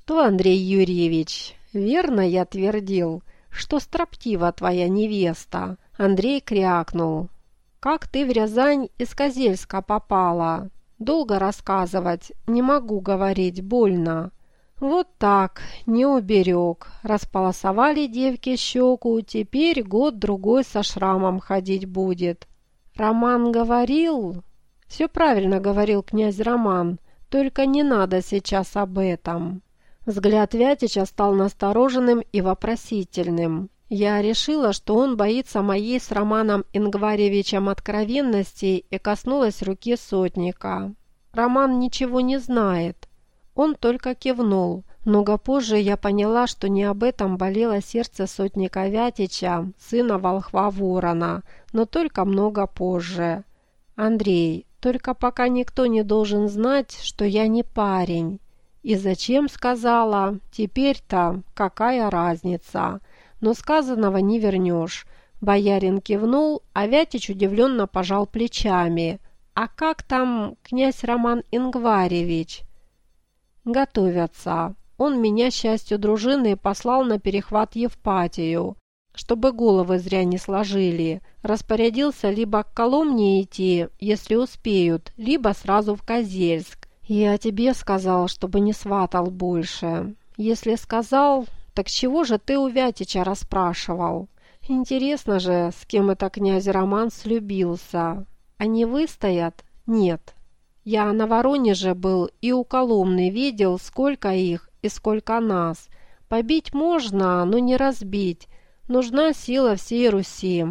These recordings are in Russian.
«Что, Андрей Юрьевич, верно я твердил, что строптива твоя невеста?» Андрей крякнул. «Как ты в Рязань из Козельска попала? Долго рассказывать, не могу говорить, больно». Вот так, не уберег. Располосовали девки щеку, теперь год-другой со шрамом ходить будет. Роман говорил... Все правильно говорил князь Роман, только не надо сейчас об этом. Взгляд Вятича стал настороженным и вопросительным. Я решила, что он боится моей с Романом Ингваревичем откровенности и коснулась руки сотника. Роман ничего не знает. Он только кивнул. Много позже я поняла, что не об этом болело сердце сотника Вятича, сына волхва Ворона, но только много позже. «Андрей, только пока никто не должен знать, что я не парень». «И зачем?» — сказала. «Теперь-то какая разница?» Но сказанного не вернешь. Боярин кивнул, а Вятич удивленно пожал плечами. «А как там князь Роман Ингваревич?» готовятся. Он меня, счастью дружины, послал на перехват Евпатию, чтобы головы зря не сложили. Распорядился либо к Коломне идти, если успеют, либо сразу в Козельск. Я тебе сказал, чтобы не сватал больше. Если сказал, так чего же ты у Вятича расспрашивал? Интересно же, с кем это князь Роман слюбился. Они выстоят? Нет. Я на Воронеже был и у Коломны видел, сколько их и сколько нас. Побить можно, но не разбить. Нужна сила всей Руси.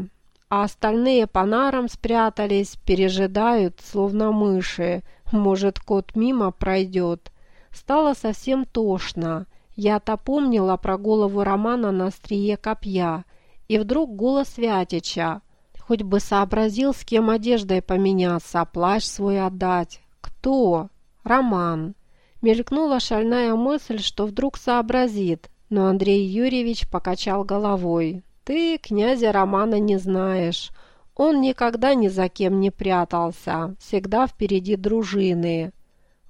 А остальные по нарам спрятались, пережидают, словно мыши. Может, кот мимо пройдет. Стало совсем тошно. Я-то помнила про голову Романа на острие копья. И вдруг голос Вятича. Хоть бы сообразил, с кем одеждой поменяться, плащ свой отдать. «Кто?» «Роман». Мелькнула шальная мысль, что вдруг сообразит, но Андрей Юрьевич покачал головой. «Ты князя Романа не знаешь. Он никогда ни за кем не прятался, всегда впереди дружины».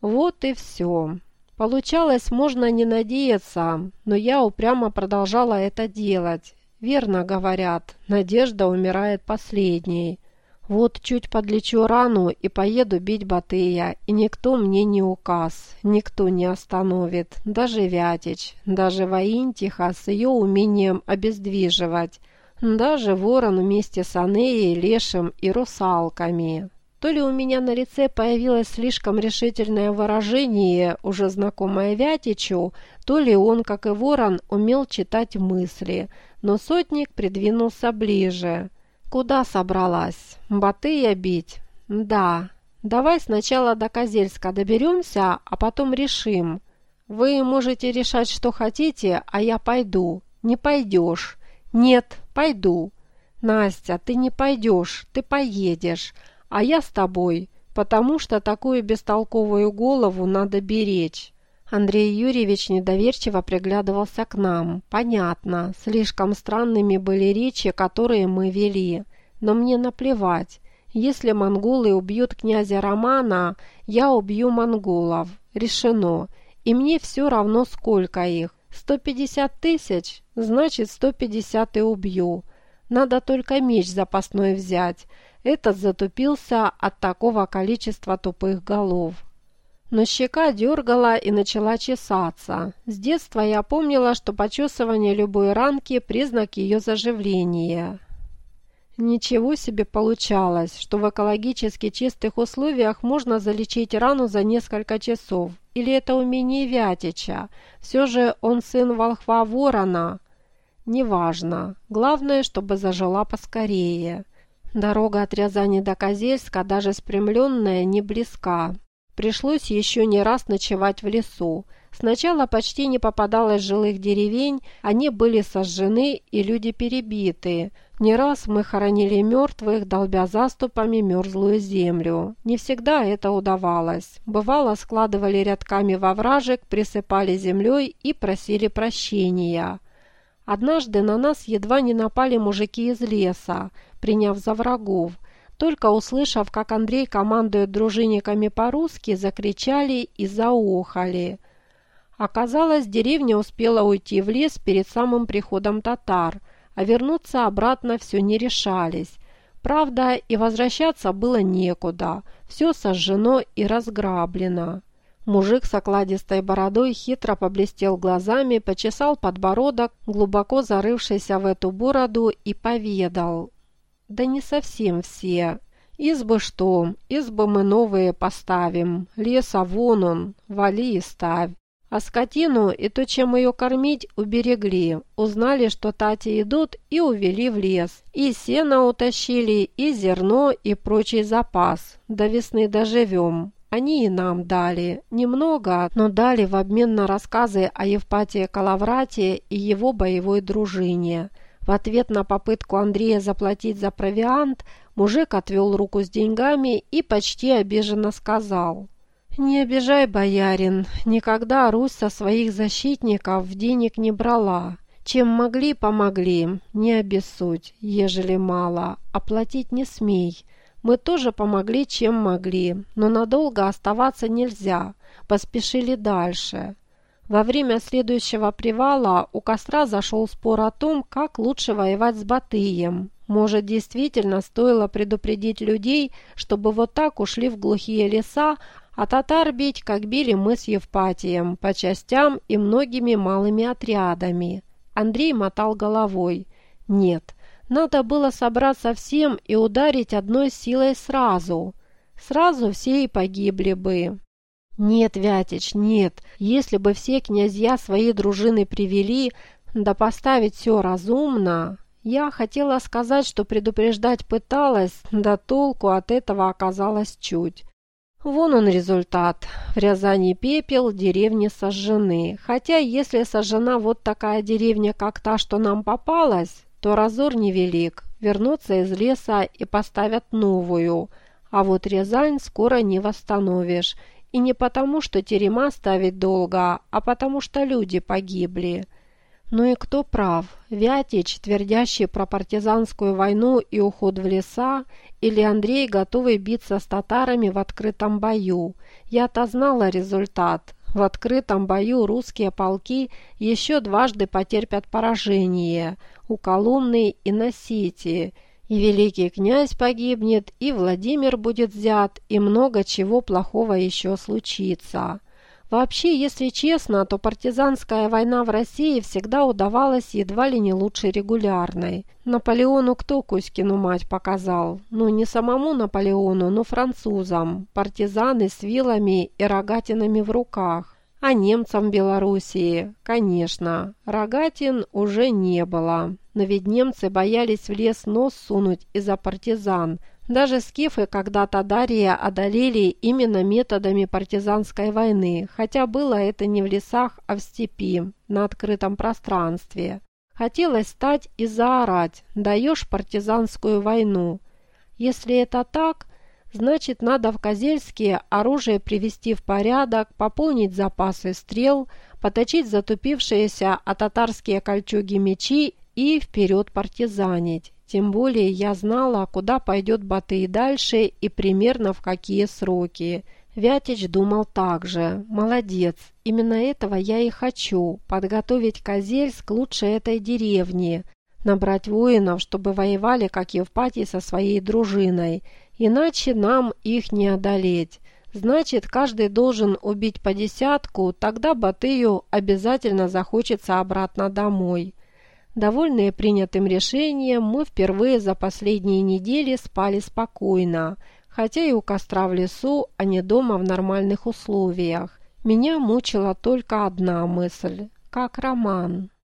Вот и все. Получалось, можно не надеяться, но я упрямо продолжала это делать. Верно говорят, надежда умирает последней. Вот чуть подлечу рану и поеду бить Батыя, и никто мне не указ, никто не остановит, даже Вятич, даже Воинтиха с ее умением обездвиживать, даже Ворон вместе с Анеей, Лешим и русалками. То ли у меня на лице появилось слишком решительное выражение, уже знакомое Вятичу, то ли он, как и Ворон, умел читать мысли, но сотник придвинулся ближе – «Куда собралась? Батыя бить?» «Да. Давай сначала до Козельска доберемся, а потом решим. Вы можете решать, что хотите, а я пойду. Не пойдешь. Нет, пойду. Настя, ты не пойдешь, ты поедешь, а я с тобой, потому что такую бестолковую голову надо беречь». Андрей Юрьевич недоверчиво приглядывался к нам. Понятно, слишком странными были речи, которые мы вели. Но мне наплевать. Если монголы убьют князя Романа, я убью монголов. Решено. И мне все равно, сколько их. 150 тысяч? Значит, 150 и убью. Надо только меч запасной взять. Этот затупился от такого количества тупых голов. Но щека дергала и начала чесаться. С детства я помнила, что почесывание любой ранки – признак ее заживления. Ничего себе получалось, что в экологически чистых условиях можно залечить рану за несколько часов. Или это умение Вятича? Все же он сын волхва Ворона. Неважно. Главное, чтобы зажила поскорее. Дорога от Рязани до Козельска, даже спрямленная, не близка. Пришлось еще не раз ночевать в лесу. Сначала почти не попадалось жилых деревень, они были сожжены и люди перебиты. Не раз мы хоронили мертвых, долбя заступами мерзлую землю. Не всегда это удавалось. Бывало, складывали рядками во вражек, присыпали землей и просили прощения. Однажды на нас едва не напали мужики из леса, приняв за врагов – только услышав, как Андрей командует дружинниками по-русски, закричали и заохали. Оказалось, деревня успела уйти в лес перед самым приходом татар, а вернуться обратно все не решались. Правда, и возвращаться было некуда, все сожжено и разграблено. Мужик с окладистой бородой хитро поблестел глазами, почесал подбородок, глубоко зарывшийся в эту бороду, и поведал. «Да не совсем все. Избы что? Избы мы новые поставим. Леса вон он, вали и ставь. А скотину и то, чем ее кормить, уберегли. Узнали, что тати идут, и увели в лес. И сено утащили, и зерно, и прочий запас. До весны доживем. Они и нам дали. Немного, но дали в обмен на рассказы о Евпатии Калаврате и его боевой дружине. В ответ на попытку Андрея заплатить за провиант, мужик отвел руку с деньгами и почти обиженно сказал – «Не обижай, боярин, никогда Русь со своих защитников денег не брала. Чем могли, помогли, не обессудь, ежели мало, оплатить не смей. Мы тоже помогли, чем могли, но надолго оставаться нельзя, поспешили дальше». Во время следующего привала у костра зашел спор о том, как лучше воевать с Батыем. Может, действительно стоило предупредить людей, чтобы вот так ушли в глухие леса, а татар бить, как били мы с Евпатием, по частям и многими малыми отрядами. Андрей мотал головой. Нет, надо было собраться всем и ударить одной силой сразу. Сразу все и погибли бы. Нет, Вятич, нет. Если бы все князья свои дружины привели, да поставить все разумно... Я хотела сказать, что предупреждать пыталась, да толку от этого оказалось чуть. Вон он результат. В Рязани пепел, деревни сожжены. Хотя если сожжена вот такая деревня, как та, что нам попалась, то разор невелик. Вернутся из леса и поставят новую. А вот Рязань скоро не восстановишь. И не потому, что терема ставить долго, а потому, что люди погибли. Ну и кто прав? Вятич, твердящий про партизанскую войну и уход в леса, или Андрей, готовый биться с татарами в открытом бою? Я-то знала результат. В открытом бою русские полки еще дважды потерпят поражение у Коломны и на Сити. И великий князь погибнет, и Владимир будет взят, и много чего плохого еще случится. Вообще, если честно, то партизанская война в России всегда удавалась едва ли не лучше регулярной. Наполеону кто Кузькину мать показал? Ну, не самому Наполеону, но французам. Партизаны с вилами и рогатинами в руках. А немцам Белоруссии? Конечно, рогатин уже не было. Но ведь немцы боялись в лес нос сунуть из-за партизан – даже скифы когда-то Дария одолели именно методами партизанской войны, хотя было это не в лесах, а в степи, на открытом пространстве. Хотелось стать и заорать «даешь партизанскую войну». Если это так, значит надо в Козельске оружие привести в порядок, пополнить запасы стрел, поточить затупившиеся а татарские кольчуги мечи и вперед партизанить. Тем более я знала, куда пойдет Батый дальше и примерно в какие сроки. Вятич думал так же. Молодец. Именно этого я и хочу. Подготовить Козельск лучше этой деревни. Набрать воинов, чтобы воевали, как Евпатий, со своей дружиной. Иначе нам их не одолеть. Значит, каждый должен убить по десятку, тогда Батыю обязательно захочется обратно домой. Довольные принятым решением, мы впервые за последние недели спали спокойно, хотя и у костра в лесу, а не дома в нормальных условиях. Меня мучила только одна мысль – как роман.